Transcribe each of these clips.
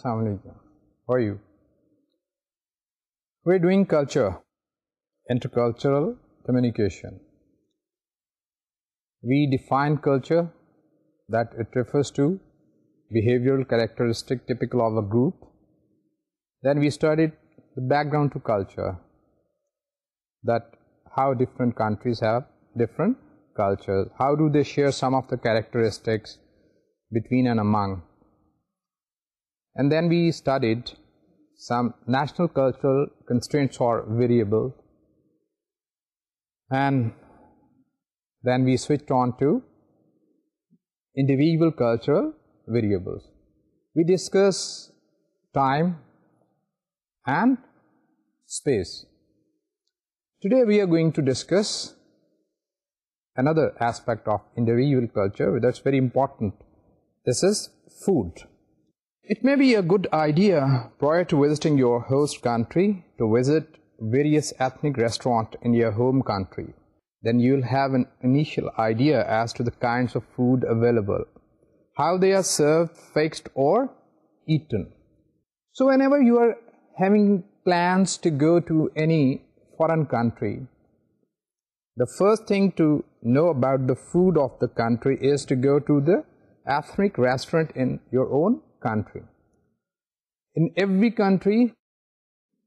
Assalamu alaikum. How are you? We are doing culture, intercultural communication. We define culture that it refers to behavioral characteristic typical of a group. Then we studied the background to culture, that how different countries have different cultures, how do they share some of the characteristics between and among. And then we studied some national cultural constraints or variable. And then we switched on to individual cultural variables. We discuss time and space. Today we are going to discuss another aspect of individual culture that's very important. This is Food. It may be a good idea prior to visiting your host country to visit various ethnic restaurants in your home country. Then you'll have an initial idea as to the kinds of food available, how they are served, fixed or eaten. So whenever you are having plans to go to any foreign country, the first thing to know about the food of the country is to go to the ethnic restaurant in your own country country. In every country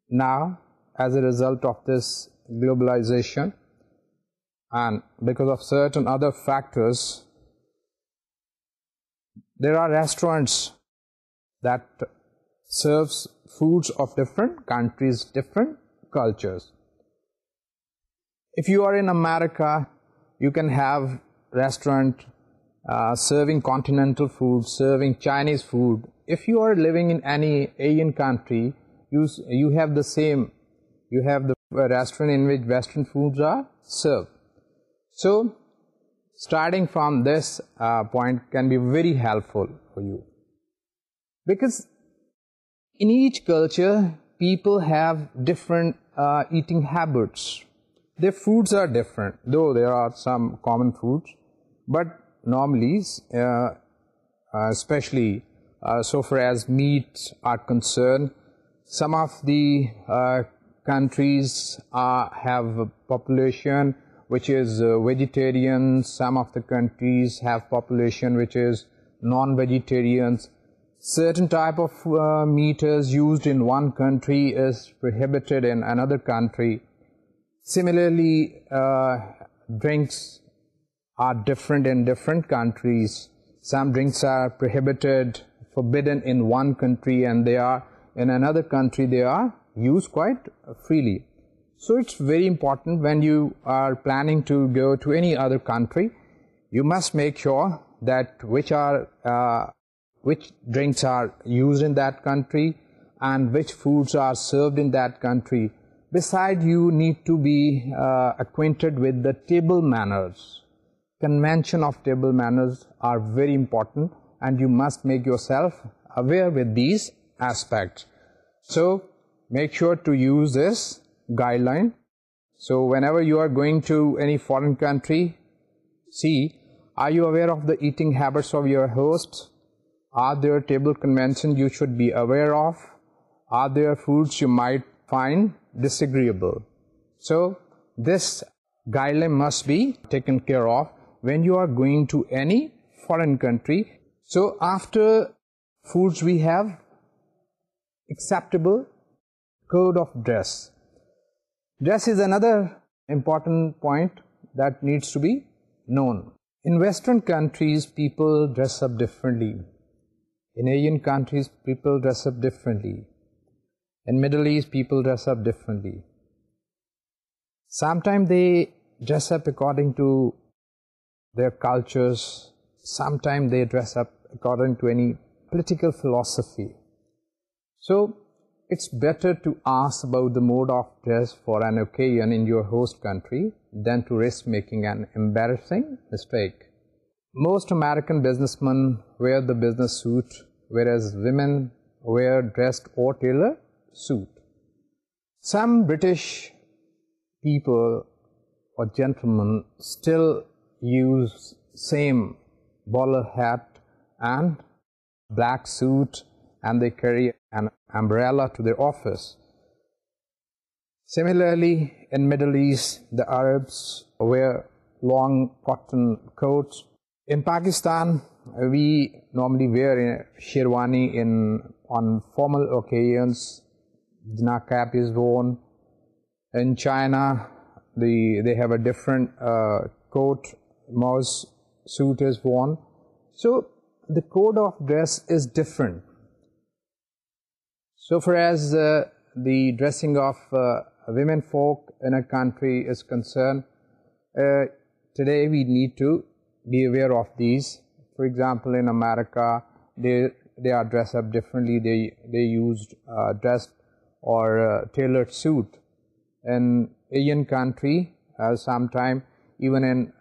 now, as a result of this globalization and because of certain other factors, there are restaurants that serves foods of different countries, different cultures. If you are in America, you can have restaurant uh, serving continental food, serving Chinese food. If you are living in any Asian country, you, you have the same, you have the restaurant in which Western foods are served. So, starting from this uh, point can be very helpful for you. Because in each culture, people have different uh, eating habits. Their foods are different, though there are some common foods. But normalies, uh, uh, especially uh, so far as meat are concerned, some of the countries have a population which is uh, vegetarian, some of the countries have population which is non-vegetarians. Certain type of uh, meat is used in one country is prohibited in another country. Similarly, drinks are different in different countries. Some drinks are prohibited, forbidden in one country and they are in another country they are used quite freely. So it's very important when you are planning to go to any other country, you must make sure that which are uh, which drinks are used in that country and which foods are served in that country. Besides, you need to be uh, acquainted with the table manners convention of table manners are very important and you must make yourself aware with these aspects. So make sure to use this guideline. So whenever you are going to any foreign country, see, are you aware of the eating habits of your host? Are there table conventions you should be aware of? Are there foods you might find disagreeable? So this guideline must be taken care of when you are going to any foreign country. So after foods we have acceptable code of dress. Dress is another important point that needs to be known. In western countries people dress up differently. In Asian countries people dress up differently. In Middle East people dress up differently. Sometimes they dress up according to their cultures. Sometimes they dress up according to any political philosophy. So, it's better to ask about the mode of dress for an occasion in your host country than to risk making an embarrassing mistake. Most American businessmen wear the business suit, whereas women wear dressed or tailored suit. Some British people or gentlemen still use same bowler hat and black suit and they carry an umbrella to their office. Similarly, in Middle East, the Arabs wear long cotton coats. In Pakistan, we normally wear sherwani in, on formal occasions. Dina cap is worn. In China, the, they have a different uh, coat Mao's suit is worn. So the code of dress is different. So far as uh, the dressing of uh, women folk in a country is concerned, uh, today we need to be aware of these. For example, in America, they, they are dressed up differently. They, they used dress or tailored suit. In Asian country, Sometimes even in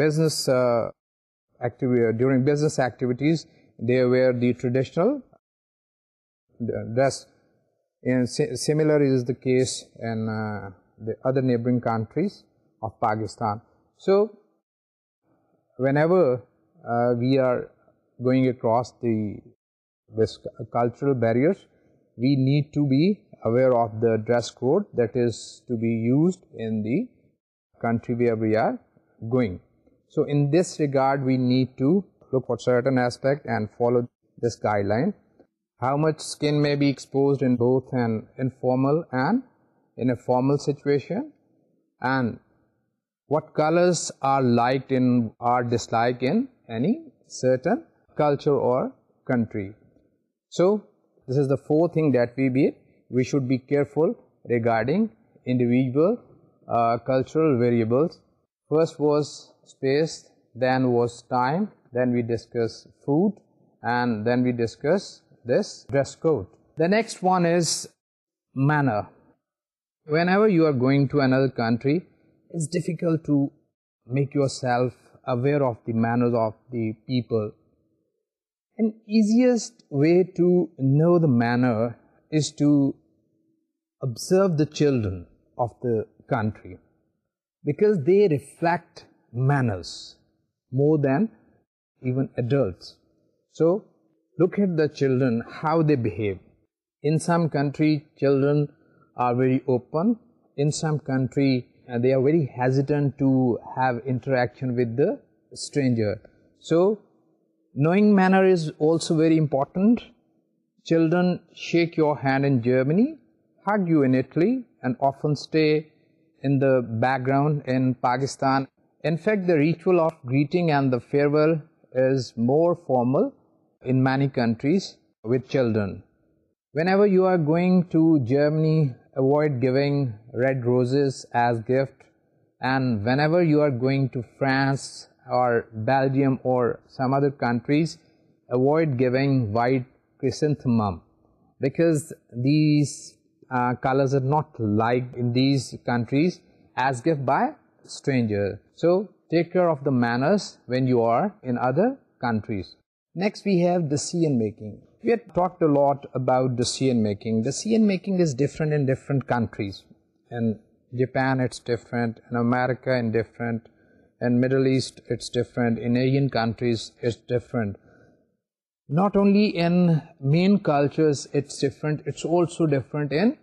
uh, uh, during business activities they wear the traditional dress and similar is the case in uh, the other neighboring countries of pakistan so whenever we are going across the cultural barriers we need to be aware of the dress code that is to be used in the country where we are going so in this regard, we need to look for certain aspect and follow this guideline. How much skin may be exposed in both an informal and in a formal situation and what colors are liked in are disliked in any certain culture or country. So this is the fourth thing that we be we should be careful regarding individual uh, cultural variables. First was space, then was time, then we discuss food, and then we discuss this dress code. The next one is manner. Whenever you are going to another country, it's difficult to make yourself aware of the manners of the people. An easiest way to know the manner is to observe the children of the country because they reflect manners more than even adults. So, look at the children, how they behave. In some country, children are very open. In some country, uh, they are very hesitant to have interaction with the stranger. So, knowing manner is also very important. Children shake your hand in Germany, hug you in Italy and often stay in the background in Pakistan in fact, the ritual of greeting and the farewell is more formal in many countries with children. Whenever you are going to Germany, avoid giving red roses as gift. And whenever you are going to France or Belgium or some other countries, avoid giving white chrysanthemum because these uh, colors are not liked in these countries as gift by stranger. So, take care of the manners when you are in other countries. Next, we have decision making. We have talked a lot about the decision making. The Decision making is different in different countries. In Japan, it's different. In America, in different. In Middle East, it's different. In Asian countries, it's different. Not only in main cultures, it's different. It's also different in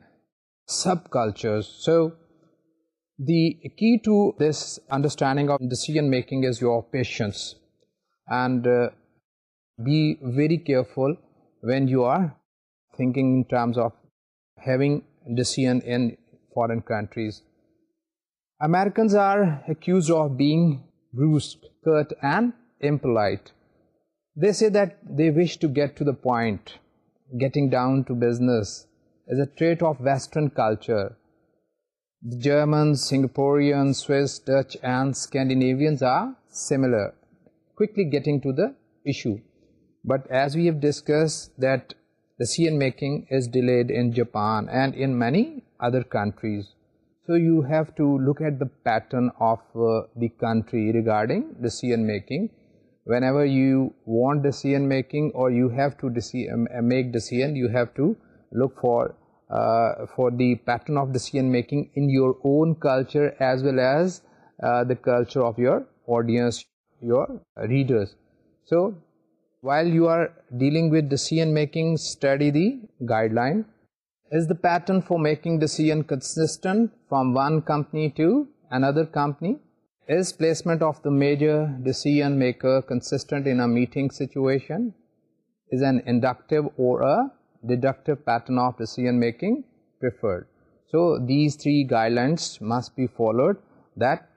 subcultures. So, the key to this understanding of decision making is your patience and uh, be very careful when you are thinking in terms of having decision in foreign countries americans are accused of being brusque curt and impolite they say that they wish to get to the point getting down to business is a trait of western culture the Germans, Singaporeans, Swiss, Dutch and Scandinavians are similar. Quickly getting to the issue. But as we have discussed that the CN making is delayed in Japan and in many other countries. So you have to look at the pattern of uh, the country regarding the CN making. Whenever you want the CN making or you have to uh, make the CN, you have to look for for the pattern of decision making in your own culture as well as uh, the culture of your audience, your readers. So, while you are dealing with the decision making, study the guideline. Is the pattern for making decision consistent from one company to another company? Is placement of the major decision maker consistent in a meeting situation? Is an inductive or a deductive pattern of decision making preferred. So these three guidelines must be followed that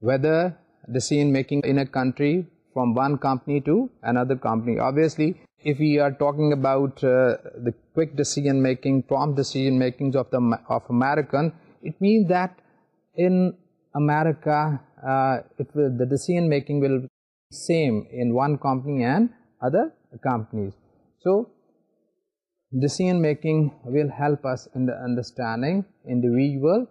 whether decision making in a country from one company to another company. Obviously if we are talking about uh, the quick decision making, prompt decision making of, the, of American, it means that in America uh, it will, the decision making will be same in one company and other companies. So decision making will help us in the understanding individual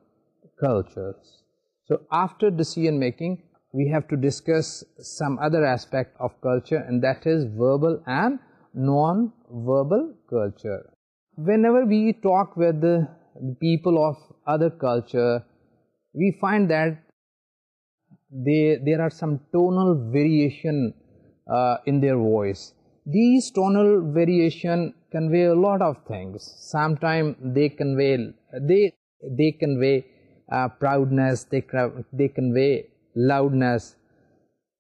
cultures. So after decision making we have to discuss some other aspect of culture and that is verbal and non-verbal culture. Whenever we talk with the people of other culture we find that they, there are some tonal variation uh, in their voice. These tonal variation convey a lot of things. Sometimes they convey, they, they convey uh, proudness, they, they convey loudness.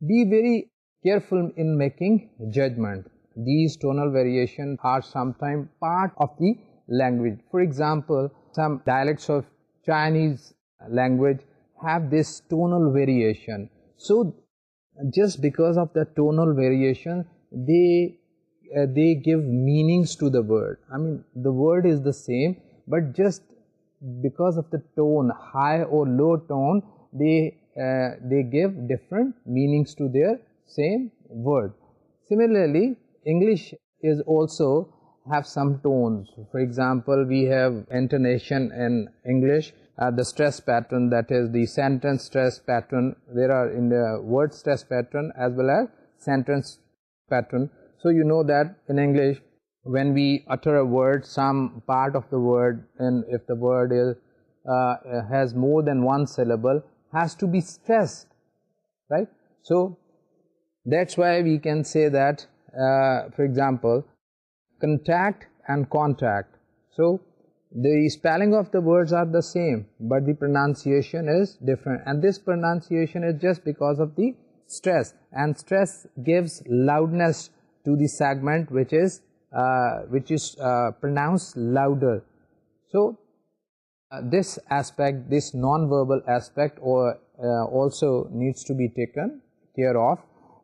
Be very careful in making judgment. These tonal variations are sometimes part of the language. For example, some dialects of Chinese language have this tonal variation. So, just because of the tonal variation, they uh, they give meanings to the word i mean the word is the same but just because of the tone high or low tone they uh, they give different meanings to their same word similarly english is also have some tones for example we have intonation in english uh, the stress pattern that is the sentence stress pattern there are in the word stress pattern as well as sentence pattern so you know that in English when we utter a word some part of the word and if the word is uh, uh, has more than one syllable has to be stressed right so that's why we can say that uh, for example contact and contact so the spelling of the words are the same but the pronunciation is different and this pronunciation is just because of the stress and stress gives loudness to the segment which is uh, which is uh, pronounced louder so uh, this aspect this non-verbal aspect or also needs to be taken care of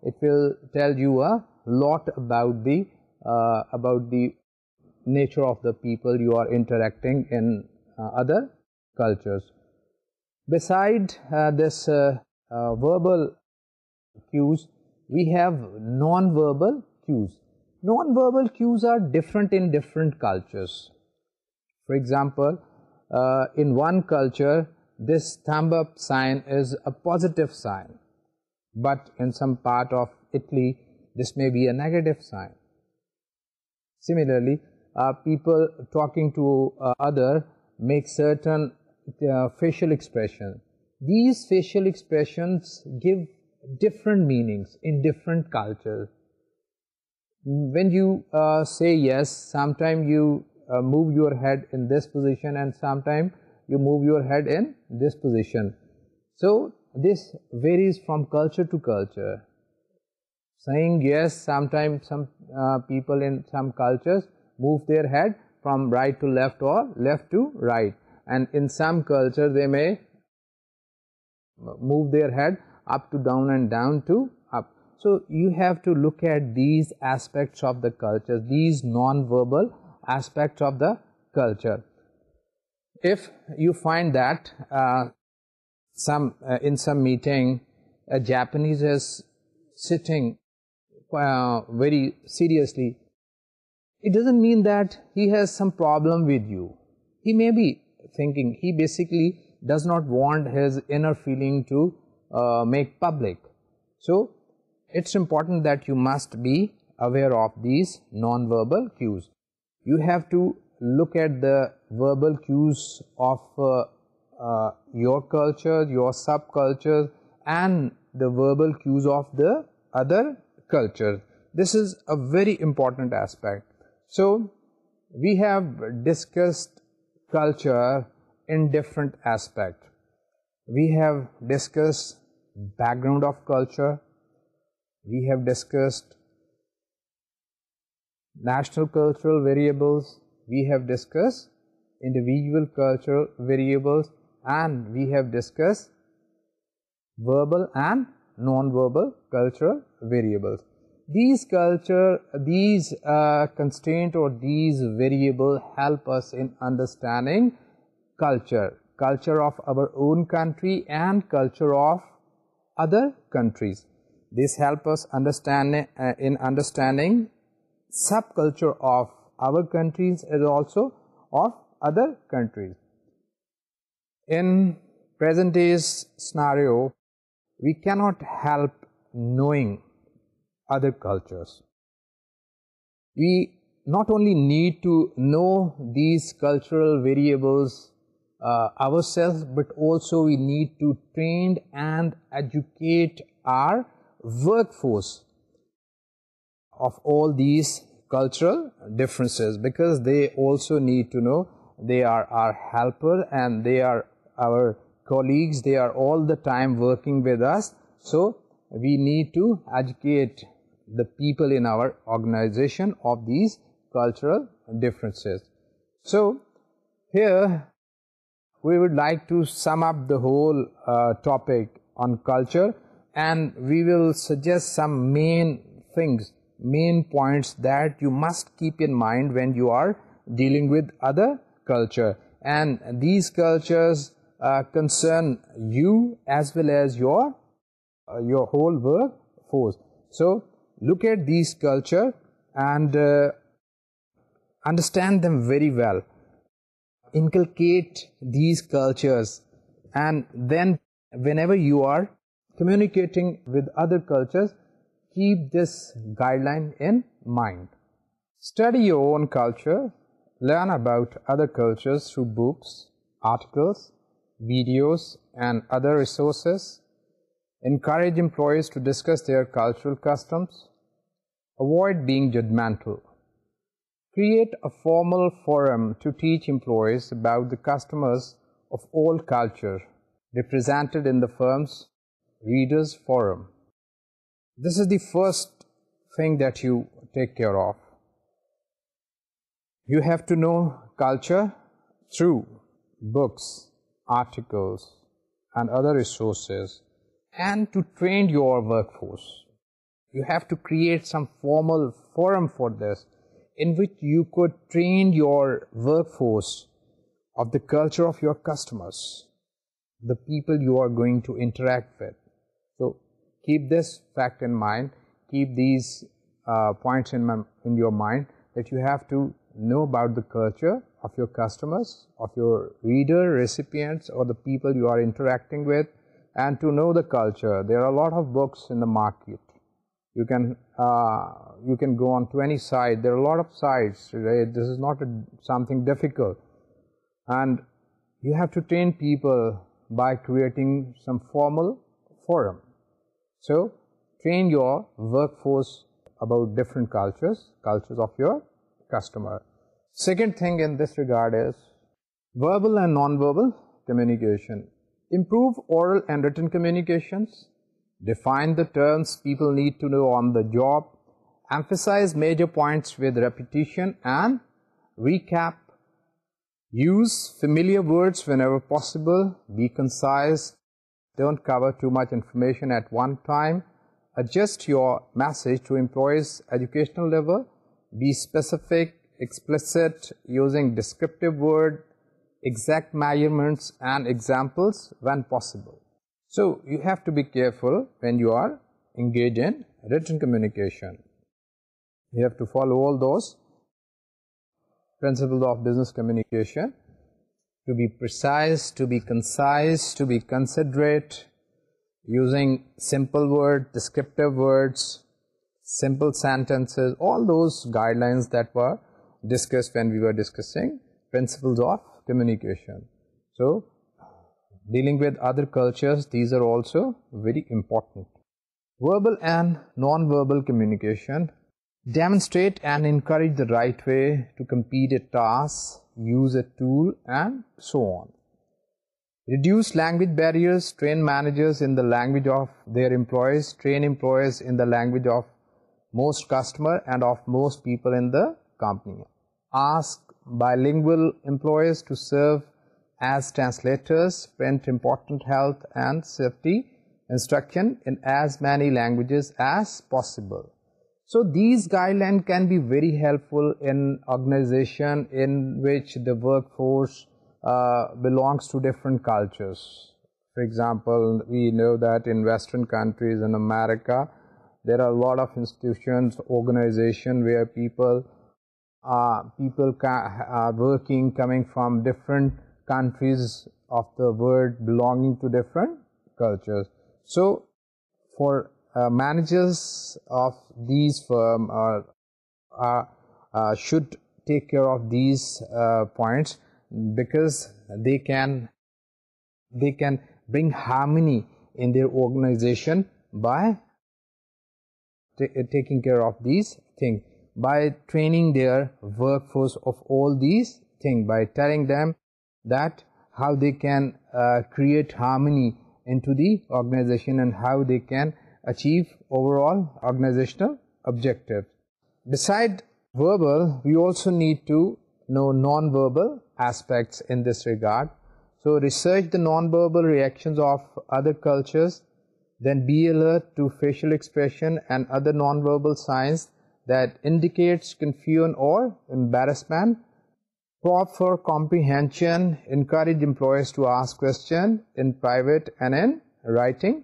it will tell you a lot about the about the nature of the people you are interacting in other cultures beside this verbal cues we have non nonverbal Non-verbal cues are different in different cultures. For example, uh, in one culture, this thumb up sign is a positive sign. But in some part of Italy, this may be a negative sign. Similarly, uh, people talking to uh, other make certain facial expressions. These facial expressions give different meanings in different cultures when you uh, say yes sometimes you uh, move your head in this position and sometimes you move your head in this position so this varies from culture to culture saying yes sometimes some uh, people in some cultures move their head from right to left or left to right and in some culture they may move their head up to down and down to so you have to look at these aspects of the culture, these non-verbal aspects of the culture. If you find that uh, some uh, in some meeting a Japanese is sitting uh, very seriously, it doesn't mean that he has some problem with you. He may be thinking, he basically does not want his inner feeling to make public. So it's important that you must be aware of these non-verbal cues. You have to look at the verbal cues of uh, uh, your culture, your subculture and the verbal cues of the other culture. This is a very important aspect. So, we have discussed culture in different aspect. We have discussed background of culture, we have discussed national cultural variables, we have discussed individual cultural variables and we have discussed verbal and non-verbal cultural variables. These culture, these uh, constraint or these variables help us in understanding culture, culture of our own country and culture of other countries. This helps us uh, in understanding subculture of our countries and also of other countries. In present day's scenario, we cannot help knowing other cultures. We not only need to know these cultural variables uh, ourselves, but also we need to train and educate our workforce of all these cultural differences, because they also need to know they are our helper and they are our colleagues, they are all the time working with us. So we need to educate the people in our organization of these cultural differences. So here we would like to sum up the whole uh, topic on culture and we will suggest some main things, main points that you must keep in mind when you are dealing with other culture. And these cultures uh, concern you as well as your uh, your whole workforce. So look at these culture and uh, understand them very well. Inculcate these cultures and then whenever you are communicating with other cultures keep this guideline in mind. Study your own culture, learn about other cultures through books, articles, videos and other resources. Encourage employees to discuss their cultural customs. Avoid being judgmental. Create a formal forum to teach employees about the customers of all cultures represented in the firm's readers forum this is the first thing that you take care of you have to know culture through books articles and other resources and to train your workforce you have to create some formal forum for this in which you could train your workforce of the culture of your customers the people you are going to interact with keep this fact in mind, keep these uh, points in, in your mind that you have to know about the culture of your customers, of your reader, recipients or the people you are interacting with and to know the culture. There are a lot of books in the market. You can, uh, you can go on to any site. There are a lot of sites. This is not something difficult. And you have to train people by creating some formal forum. So, train your workforce about different cultures, cultures of your customer. Second thing in this regard is verbal and non-verbal communication. Improve oral and written communications. Define the terms people need to know on the job. Emphasize major points with repetition and recap. Use familiar words whenever possible. Be concise don't cover too much information at one time. Adjust your message to employees' educational level. Be specific, explicit, using descriptive words, exact measurements and examples when possible. So, you have to be careful when you are engaged in written communication. You have to follow all those principles of business communication to be precise, to be concise, to be considerate, using simple words, descriptive words, simple sentences, all those guidelines that were discussed when we were discussing principles of communication. So, dealing with other cultures, these are also very important. Verbal and non-verbal communication, demonstrate and encourage the right way to complete a task, use a tool and so on. Reduce language barriers, train managers in the language of their employees, train employees in the language of most customer and of most people in the company. Ask bilingual employees to serve as translators, print important health and safety instruction in as many languages as possible. So these guidelines can be very helpful in organization in which the workforce uh, belongs to different cultures. For example, we know that in Western countries in America, there are a lot of institutions, organization where people are uh, people are working, coming from different countries of the world, belonging to different cultures. So for managers of these firm uh, should take care of these uh, points because they can they can bring harmony in their organization by taking care of these things by training their workforce of all these things by telling them that how they can uh, create harmony into the organization and how they can achieve overall organizational objective. Beside verbal, we also need to know non-verbal aspects in this regard. So research the non-verbal reactions of other cultures, then be alert to facial expression and other non-verbal signs that indicates confusion or embarrassment. Proffer comprehension, encourage employers to ask questions in private and in writing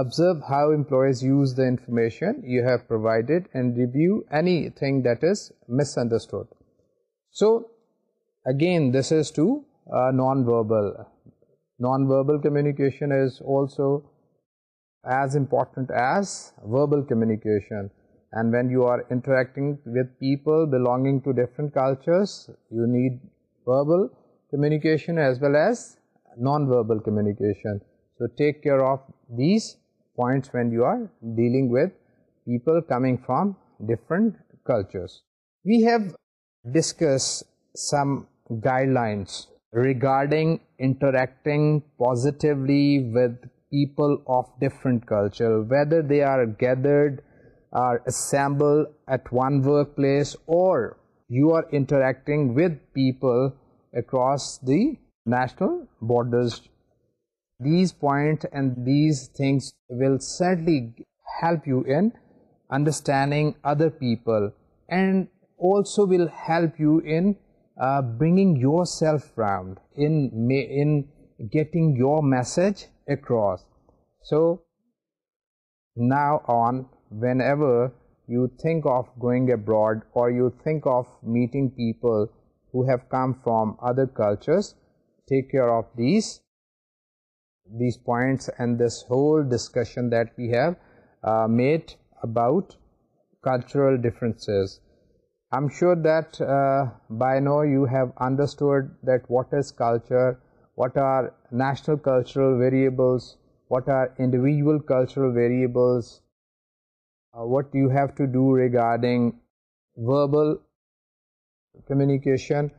observe how employees use the information you have provided and review anything that is misunderstood. So, again, this is to uh, non-verbal. Non-verbal communication is also as important as verbal communication. And when you are interacting with people belonging to different cultures, you need verbal communication as well as non-verbal communication. So take care of these points when you are dealing with people coming from different cultures. We have discussed some guidelines regarding interacting positively with people of different culture, whether they are gathered are assembled at one workplace or you are interacting with people across the national borders these points and these things will certainly help you in understanding other people and also will help you in uh, bringing yourself round in in getting your message across so now on whenever you think of going abroad or you think of meeting people who have come from other cultures take care of these these points and this whole discussion that we have uh, made about cultural differences. I'm sure that uh, by now you have understood that what is culture, what are national cultural variables, what are individual cultural variables, uh, what you have to do regarding verbal communication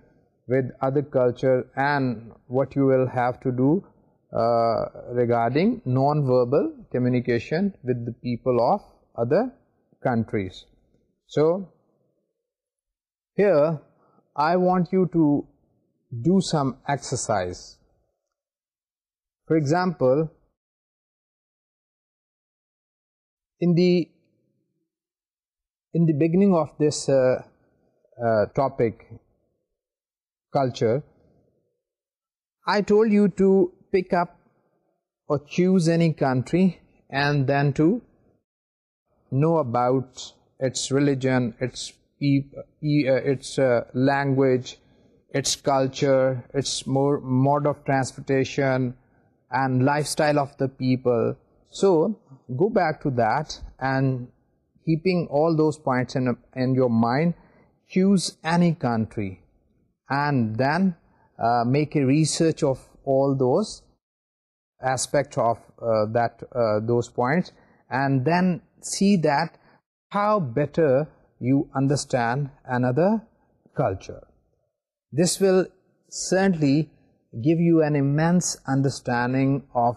with other culture and what you will have to do uh, regarding non-verbal communication with the people of other countries. So, here I want you to do some exercise. For example, in the in the beginning of this uh, uh, topic culture, I told you to pick up or choose any country and then to know about its religion, its uh, its uh, language, its culture, its more mode of transportation and lifestyle of the people. So go back to that and keeping all those points in, in your mind, choose any country and then uh, make a research of all those aspect of uh, that uh, those points and then see that how better you understand another culture. This will certainly give you an immense understanding of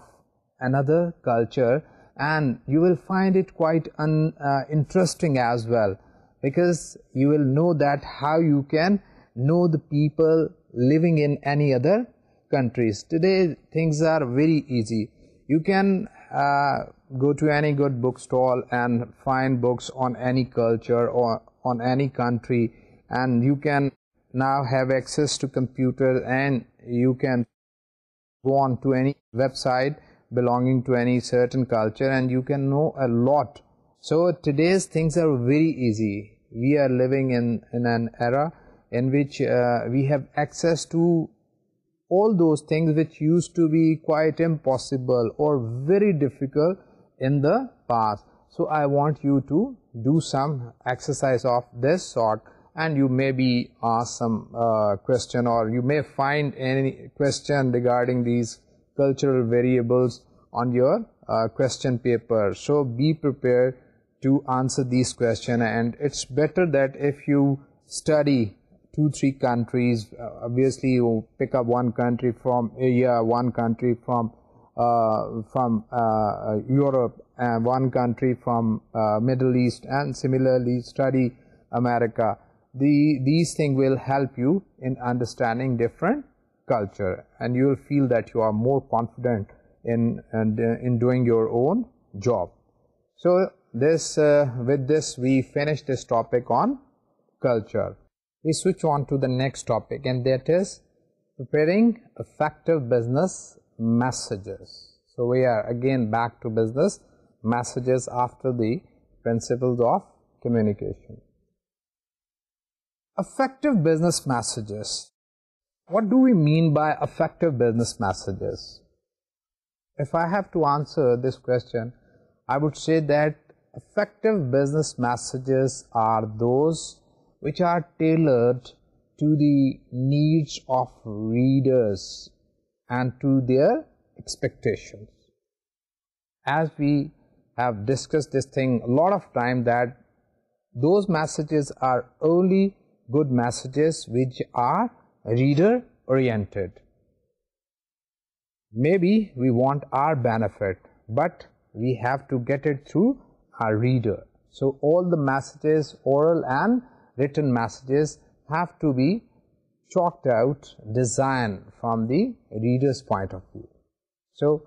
another culture and you will find it quite uh, interesting as well because you will know that how you can know the people living in any other countries. Today things are very easy. You can uh, go to any good bookstall and find books on any culture or on any country, and you can now have access to computers, and you can go on to any website belonging to any certain culture, and you can know a lot. So today's things are very easy. We are living in an era in which uh, we have access to all those things which used to be quite impossible or very difficult in the past. So I want you to do some exercise of this sort and you may be asked some uh, question or you may find any question regarding these cultural variables on your uh, question paper. So be prepared to answer these questions and it's better that if you study two, three countries. Uh, obviously, you pick up one country from Asia, one country from uh, from uh, Europe, and one country from Middle East, and similarly study America. The, these things will help you in understanding different culture, and you will feel that you are more confident in, in, in doing your own job. So, this, with this, we finish this topic on culture we switch on to the next topic and that is preparing effective business messages. So we are again back to business messages after the principles of communication. Effective business messages. What do we mean by effective business messages? If I have to answer this question, I would say that effective business messages are those which are tailored to the needs of readers and to their expectations. As we have discussed this thing a lot of time that those messages are only good messages which are reader oriented. Maybe we want our benefit but we have to get it through our reader. So all the messages oral and written messages have to be chalked out design from the reader's point of view. So,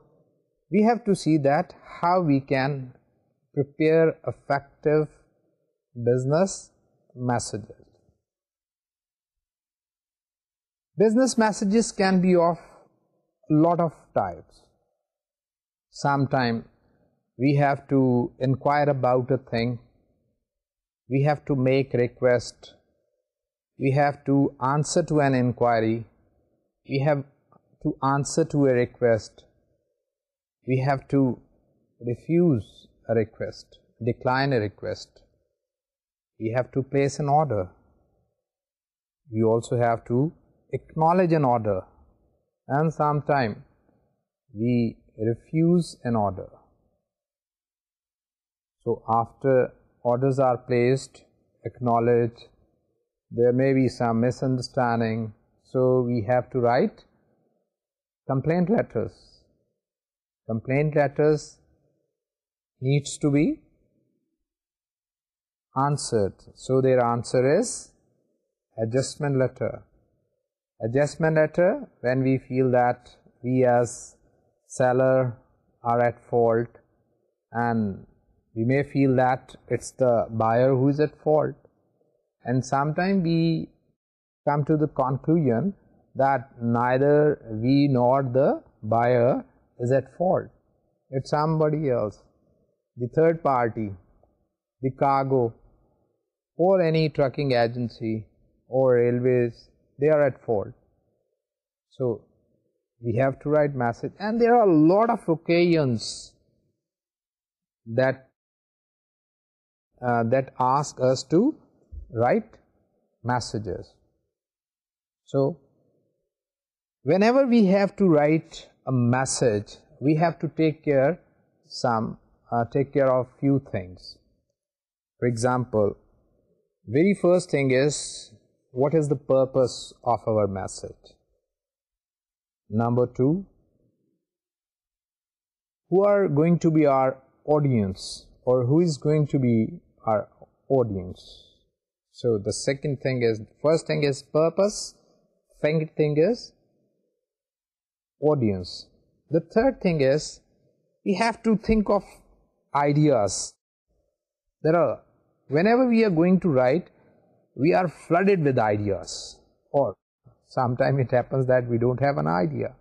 we have to see that how we can prepare effective business messages. Business messages can be of a lot of types. Sometimes we have to inquire about a thing we have to make request, we have to answer to an inquiry, we have to answer to a request, we have to refuse a request, decline a request, we have to place an order, we also have to acknowledge an order and sometime we refuse an order. So after orders are placed, acknowledge, there may be some misunderstanding, so we have to write complaint letters. Complaint letters needs to be answered, so their answer is adjustment letter. Adjustment letter when we feel that we as seller are at fault and we may feel that it's the buyer who is at fault and sometimes we come to the conclusion that neither we nor the buyer is at fault it's somebody else the third party the cargo or any trucking agency or railways they are at fault so we have to write message and there are a lot of occasions that uh, that ask us to write messages. So, whenever we have to write a message, we have to take care some, uh, take care of few things. For example, very first thing is, what is the purpose of our message? Number two, who are going to be our audience or who is going to be our audience. So the second thing is, first thing is purpose, second thing is audience. The third thing is, we have to think of ideas. There are, whenever we are going to write, we are flooded with ideas or sometimes it happens that we don't have an idea.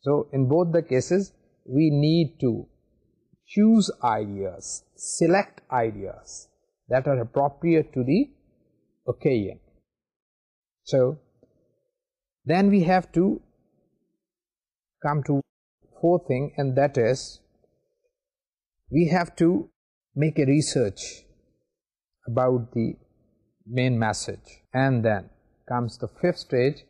So in both the cases, we need to choose ideas select ideas that are appropriate to the occasion. So, then we have to come to fourth thing and that is we have to make a research about the main message and then comes the fifth stage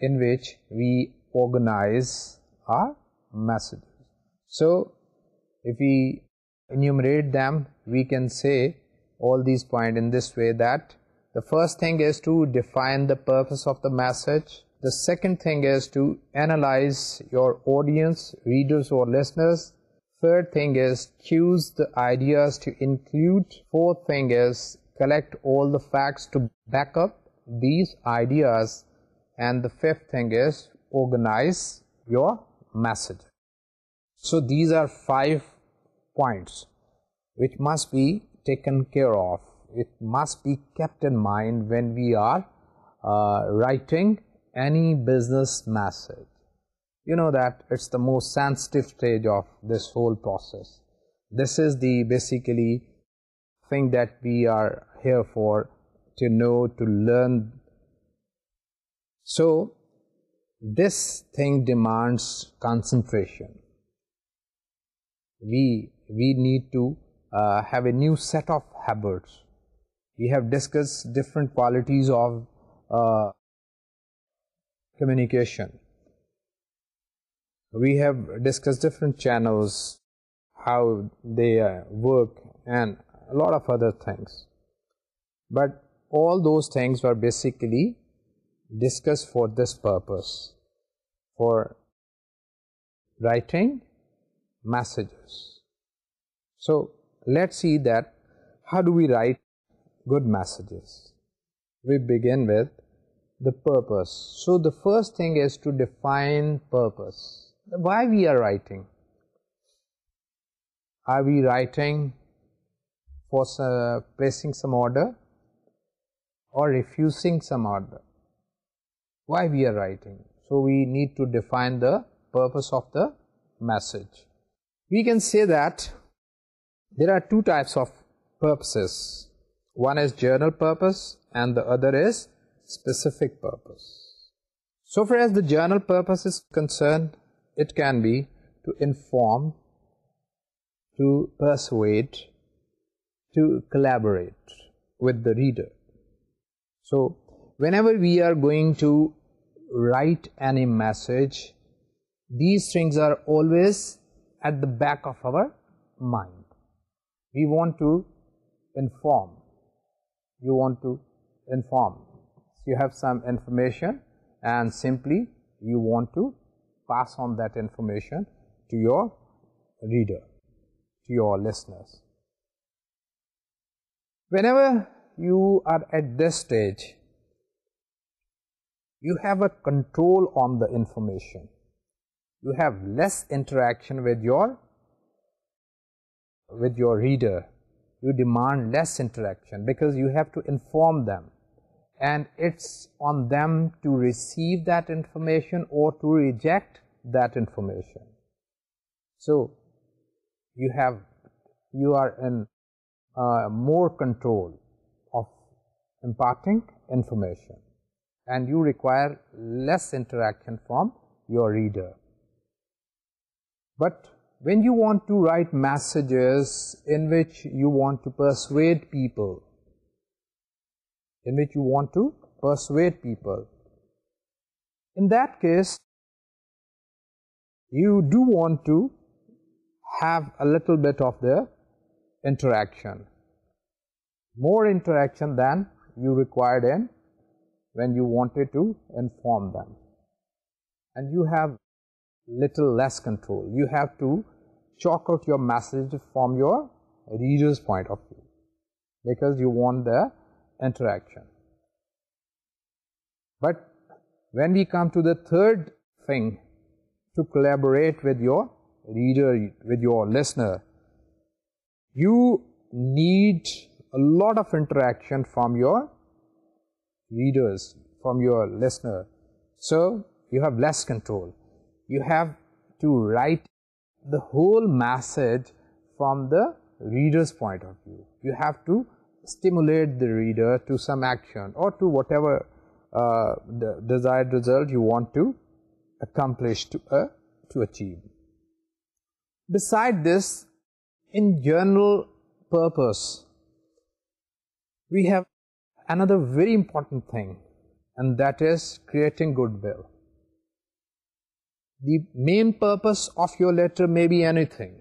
in which we organize our messages. So, if we Enumerate them. We can say all these point in this way that the first thing is to define the purpose of the message the second thing is to analyze your audience readers or listeners third thing is choose the ideas to include fourth thing is collect all the facts to back up these ideas and the fifth thing is organize your message so these are five points which must be taken care of. It must be kept in mind when we are uh, writing any business message. You know that it's the most sensitive stage of this whole process. This is the basically thing that we are here for, to know, to learn. So this thing demands concentration. We we need to uh, have a new set of habits. We have discussed different qualities of uh, communication. We have discussed different channels, how they uh, work, and a lot of other things. But all those things were basically discussed for this purpose, for writing messages. So let's see that how do we write good messages. We begin with the purpose. So the first thing is to define purpose. Why we are writing? Are we writing for uh, placing some order or refusing some order? Why we are writing? So we need to define the purpose of the message. We can say that there are two types of purposes. One is general purpose and the other is specific purpose. So far as the general purpose is concerned, it can be to inform, to persuade, to collaborate with the reader. So whenever we are going to write any message, these things are always at the back of our mind we want to inform you want to inform so you have some information and simply you want to pass on that information to your reader to your listeners whenever you are at this stage you have a control on the information you have less interaction with your with your reader. You demand less interaction because you have to inform them and it's on them to receive that information or to reject that information. So, you have, you are in uh, more control of imparting information and you require less interaction from your reader. But when you want to write messages in which you want to persuade people, in which you want to persuade people, in that case, you do want to have a little bit of the interaction, more interaction than you required in when you wanted to inform them. And you have little less control. You have to chalk out your message from your reader's point of view because you want the interaction. But when we come to the third thing to collaborate with your reader, with your listener, you need a lot of interaction from your readers, from your listener. So, you have less control you have to write the whole message from the reader's point of view. You have to stimulate the reader to some action or to whatever uh, the desired result you want to accomplish to, uh, to achieve. Beside this, in general purpose, we have another very important thing and that is creating goodwill the main purpose of your letter may be anything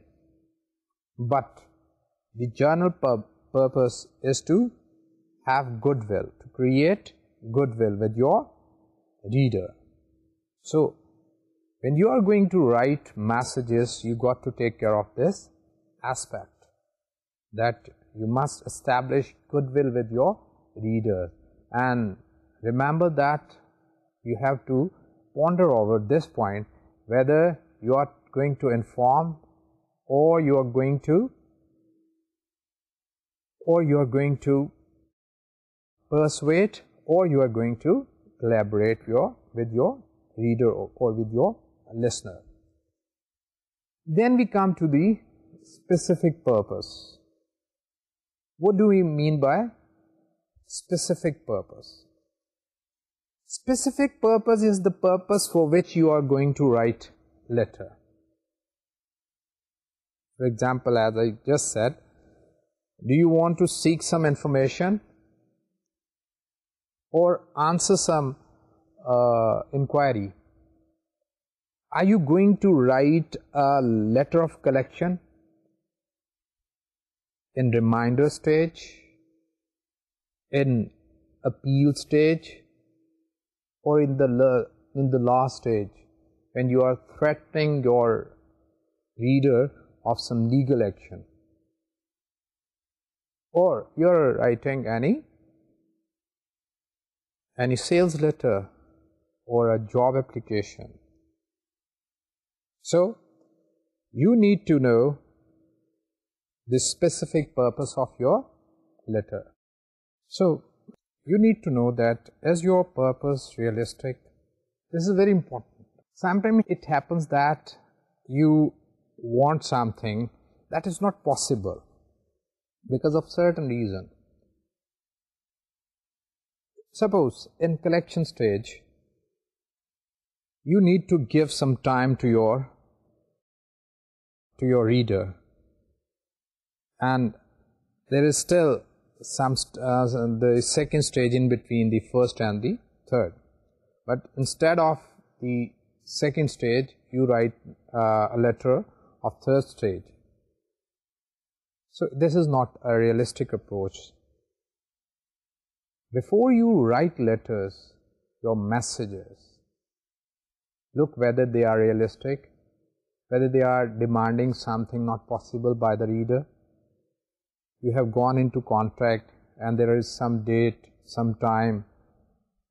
but the general purpose is to have goodwill to create goodwill with your reader so when you are going to write messages you got to take care of this aspect that you must establish goodwill with your reader and remember that you have to ponder over this point whether you are going to inform or you are going to or you are going to persuade or you are going to collaborate your with your reader or with your listener then we come to the specific purpose what do we mean by specific purpose specific purpose is the purpose for which you are going to write letter. For example, as I just said, do you want to seek some information or answer some uh, inquiry? Are you going to write a letter of collection in reminder stage, in appeal stage, or in the in the last stage when you are threatening your reader of some legal action or you are writing any any sales letter or a job application so you need to know the specific purpose of your letter so you need to know that is your purpose realistic? This is very important. Sometimes it happens that you want something that is not possible because of certain reason. Suppose in collection stage, you need to give some time to your to your reader and there is still some uh, the second stage in between the first and the third. But instead of the second stage, you write uh, a letter of third stage. So this is not a realistic approach. Before you write letters, your messages, look whether they are realistic, whether they are demanding something not possible by the reader you have gone into contract and there is some date, some time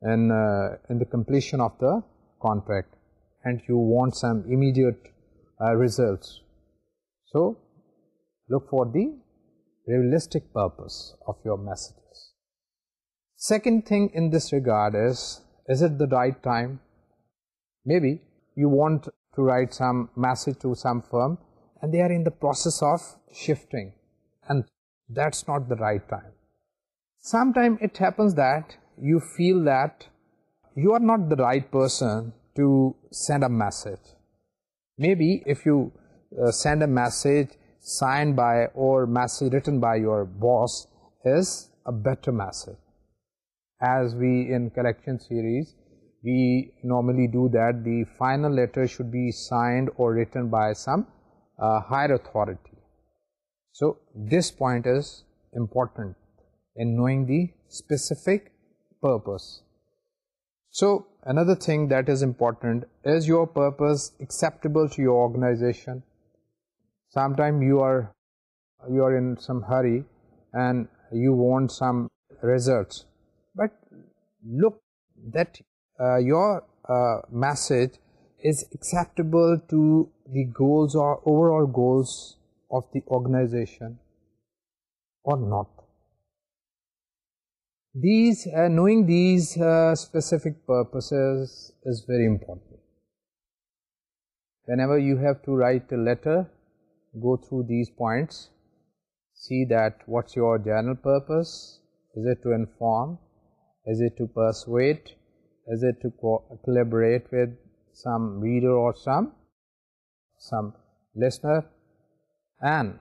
in, uh, in the completion of the contract and you want some immediate uh, results. So, look for the realistic purpose of your messages. Second thing in this regard is, is it the right time? Maybe you want to write some message to some firm and they are in the process of shifting and that's not the right time. Sometimes it happens that you feel that you are not the right person to send a message. Maybe if you uh, send a message signed by or message written by your boss is a better message. As we in collection series, we normally do that the final letter should be signed or written by some uh, higher authority. So this point is important in knowing the specific purpose. So another thing that is important, is your purpose acceptable to your organization? Sometimes you are, you are in some hurry and you want some results. But look that uh, your uh, message is acceptable to the goals or overall goals of the organization or not. These, uh, knowing these uh, specific purposes is very important. Whenever you have to write a letter, go through these points, see that what's your general purpose, is it to inform, is it to persuade, is it to collaborate with some reader or some, some listener, and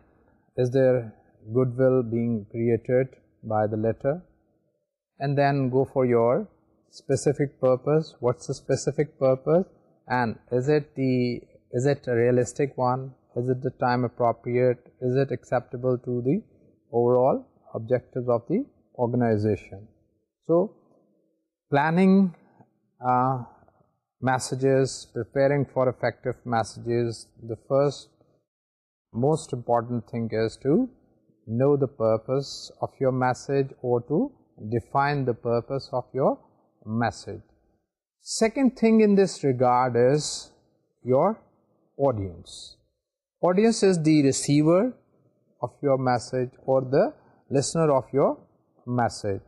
is there goodwill being created by the letter and then go for your specific purpose what's the specific purpose and is it the is it a realistic one is it the time appropriate is it acceptable to the overall objectives of the organization so planning uh, messages preparing for effective messages the first most important thing is to know the purpose of your message or to define the purpose of your message. Second thing in this regard is your audience. Audience is the receiver of your message or the listener of your message.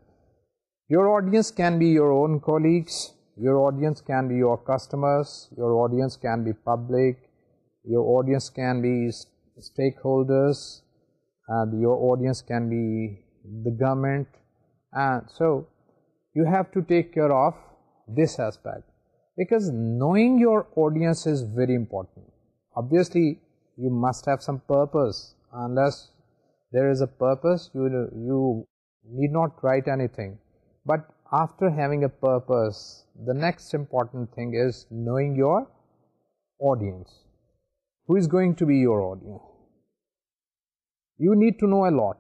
Your audience can be your own colleagues, your audience can be your customers, your audience can be public, your audience can be stakeholders, and your audience can be the government and so you have to take care of this aspect because knowing your audience is very important. Obviously, you must have some purpose unless there is a purpose you, you need not write anything but after having a purpose the next important thing is knowing your audience who is going to be your audience? You need to know a lot.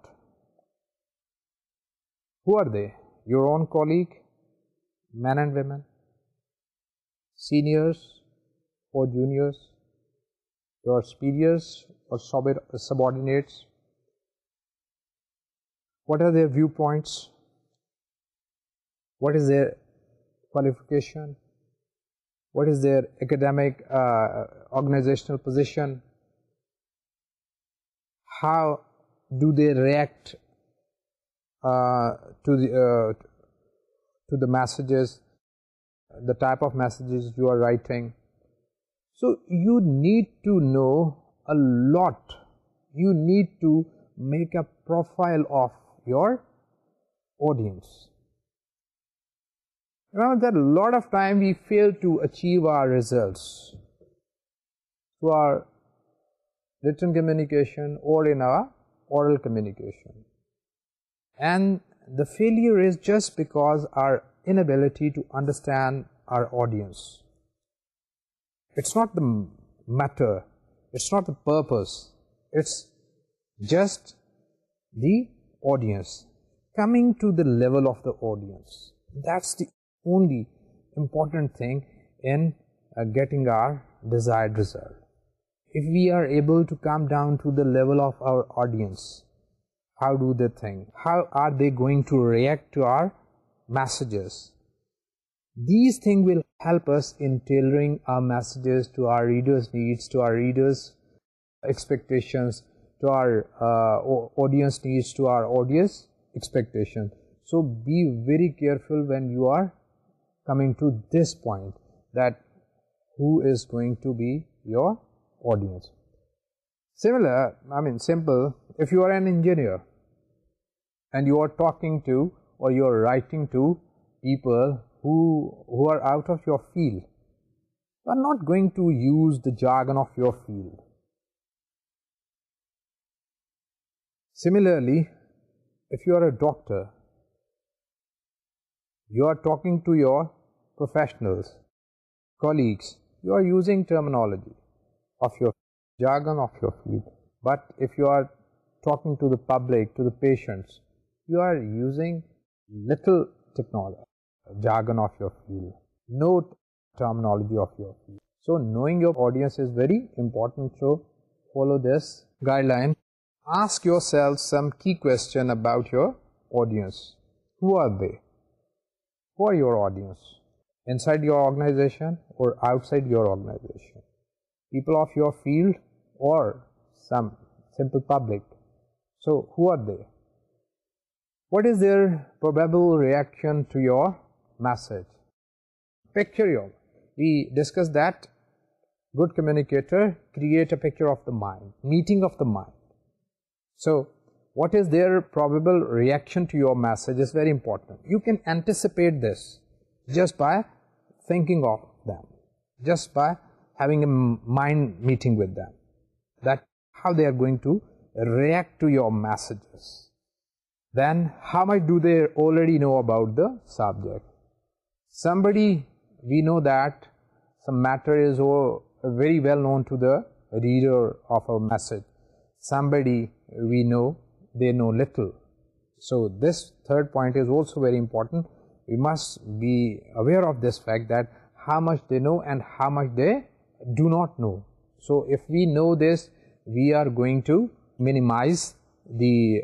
Who are they? Your own colleague, men and women, seniors or juniors, your superiors or subordinates, what are their viewpoints, what is their qualification, what is their academic uh, organizational position how do they react uh, to the uh, to the messages the type of messages you are writing so you need to know a lot you need to make a profile of your audience Remember that a lot of time we fail to achieve our results through our written communication or in our oral communication. And the failure is just because our inability to understand our audience. It's not the matter, it's not the purpose, it's just the audience, coming to the level of the audience. That's the only important thing in uh, getting our desired result. If we are able to come down to the level of our audience, how do they think? How are they going to react to our messages? These things will help us in tailoring our messages to our readers' needs, to our readers' expectations, to our uh, audience needs, to our audience expectations. So be very careful when you are coming to this point that who is going to be your audience. Similar, I mean simple, if you are an engineer and you are talking to or you are writing to people who, who are out of your field, you are not going to use the jargon of your field. Similarly, if you are a doctor, you are talking to your professionals, colleagues, you are using terminology of your jargon of your field. But if you are talking to the public, to the patients, you are using little technology, jargon of your field, no terminology of your field. So knowing your audience is very important, so follow this guideline. Ask yourself some key question about your audience. Who are they? Who are your audience? inside your organization or outside your organization. People of your field or some simple public. So, who are they? What is their probable reaction to your message? Picture your, we discussed that good communicator create a picture of the mind, meeting of the mind. So, what is their probable reaction to your message is very important. You can anticipate this just by thinking of them just by having a mind meeting with them that how they are going to react to your messages then how much do they already know about the subject somebody we know that some matter is very well known to the reader of a message somebody we know they know little so this third point is also very important we must be aware of this fact that how much they know and how much they do not know. So if we know this, we are going to minimize the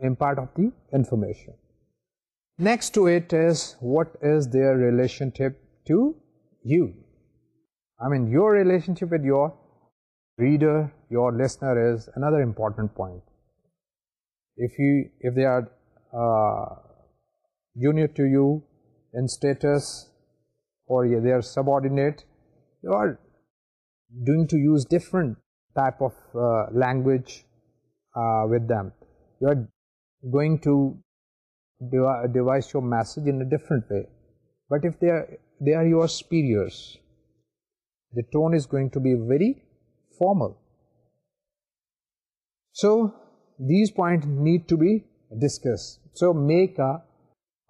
impact of the information. Next to it is what is their relationship to you. I mean your relationship with your reader, your listener is another important point. If you, if they are uh, junior to you in status or they are subordinate you are doing to use different type of uh, language uh, with them you are going to devise your message in a different way but if they are they are your superiors the tone is going to be very formal so these points need to be discussed so make a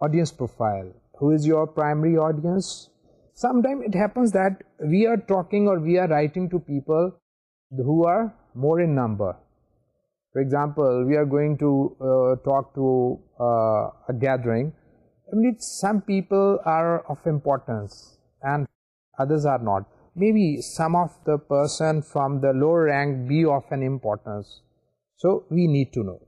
audience profile. Who is your primary audience? Sometimes it happens that we are talking or we are writing to people who are more in number. For example, we are going to uh, talk to uh, a gathering. I mean, some people are of importance and others are not. Maybe some of the person from the lower rank be of an importance. So, we need to know.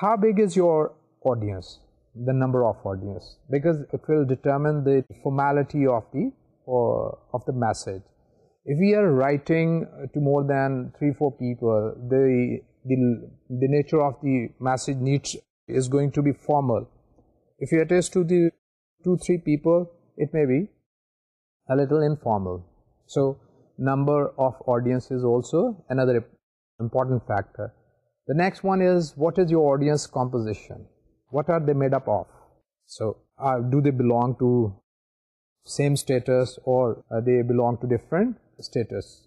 How big is your audience? the number of audience because it will determine the formality of the or of the message if we are writing to more than three four people the the, nature of the message needs is going to be formal if you attest to the two three people it may be a little informal so number of audience is also another important factor the next one is what is your audience composition what are they made up of? So, uh, do they belong to same status or uh, they belong to different status?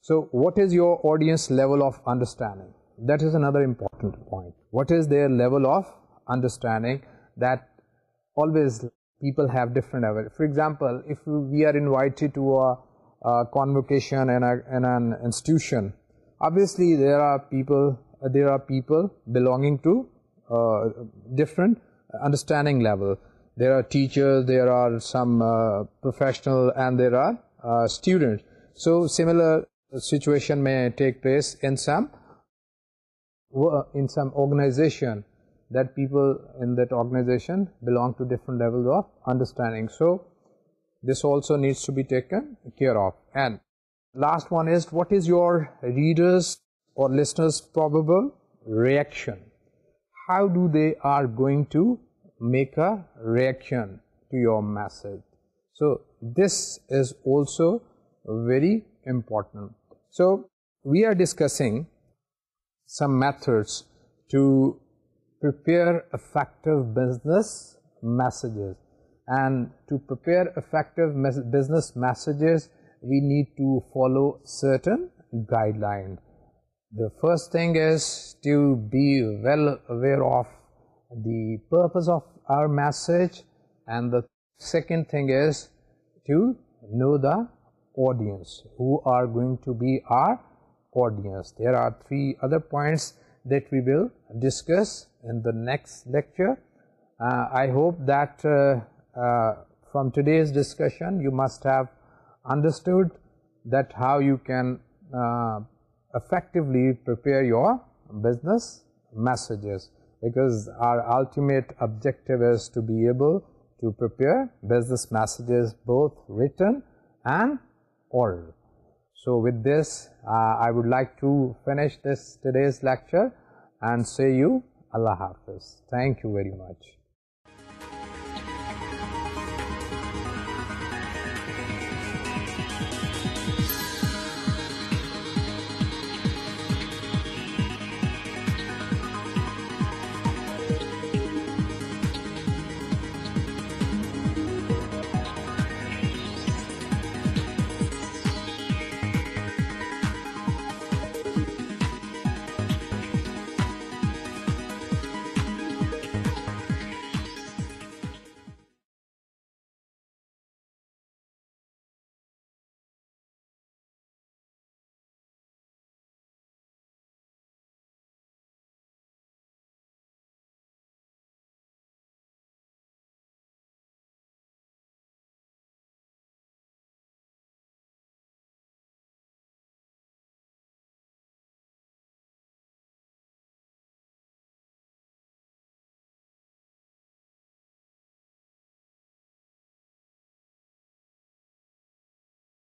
So, what is your audience level of understanding? That is another important point. What is their level of understanding that always people have different level? For example, if we are invited to a, convocation in, in an institution, obviously there are people, there are people belonging to uh, different understanding level. There are teachers, there are some uh, professional and there are uh, students. So similar situation may take place in some in some organization that people in that organization belong to different levels of understanding. So this also needs to be taken care of. And last one is what is your readers or listeners probable reaction? how do they are going to make a reaction to your message. So this is also very important. So we are discussing some methods to prepare effective business messages and to prepare effective business messages we need to follow certain guidelines the first thing is to be well aware of the purpose of our message and the second thing is to know the audience who are going to be our audience. There are three other points that we will discuss in the next lecture. Uh, I hope that uh, uh, from today's discussion you must have understood that how you can effectively prepare your business messages because our ultimate objective is to be able to prepare business messages both written and oral. So with this uh, I would like to finish this today's lecture and say you Allah Hafiz. Thank you very much.